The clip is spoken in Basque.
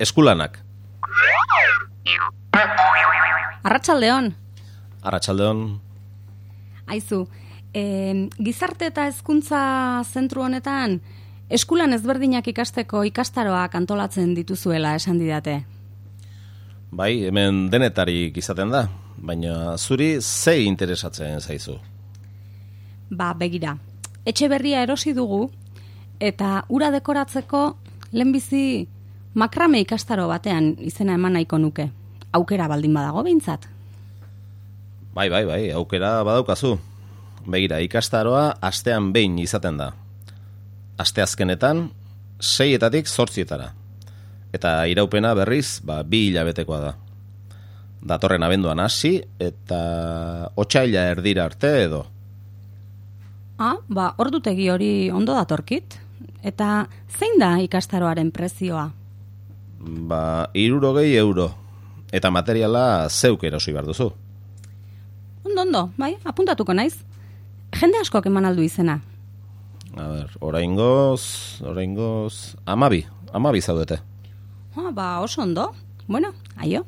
eskulanak. Arratsaldeon. Arratsaldeon. Aizu, e, gizarte eta hezkuntza zentru honetan eskulan ezberdinak ikasteko ikastaroak antolatzen dituzuela esan didate. Bai, hemen denetarik izaten da, baina zuri ze interesatzen zaizu? Ba, begira, etxe berria erosi dugu eta ura dekoratzeko lehenbizi makrame ikastaro batean izena eman nahiko nuke. Aukera baldin badago behintzat. Bai, bai, bai, aukera badaukazu. Begira, ikastaroa astean behin izaten da. Asteazkenetan, seietatik zortzietara. Eta iraupena berriz, ba, bi hilabetekoa da. Datorren abenduan hasi eta otxaila erdira arte edo. Ah, ba, ordutegi hori ondo datorkit. Eta zein da ikastaroaren prezioa? Ba, irurogei euro. Eta materiala zeuk erosi behar duzu. Ondo, ondo, bai, apuntatuko naiz. Jende askok eman aldu izena. A ber, oraingoz, oraingoz, amabi, amabi zaudete. Ah, ba, oso ondo. Bueno, aio.